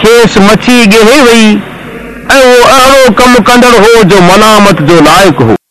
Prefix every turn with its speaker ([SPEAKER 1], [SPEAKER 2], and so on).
[SPEAKER 1] کيس مڇي ڳيهي وئي. ۽ اهو اهڙو ڪم ڪندڙ هو جو ملامت جو لائق هو.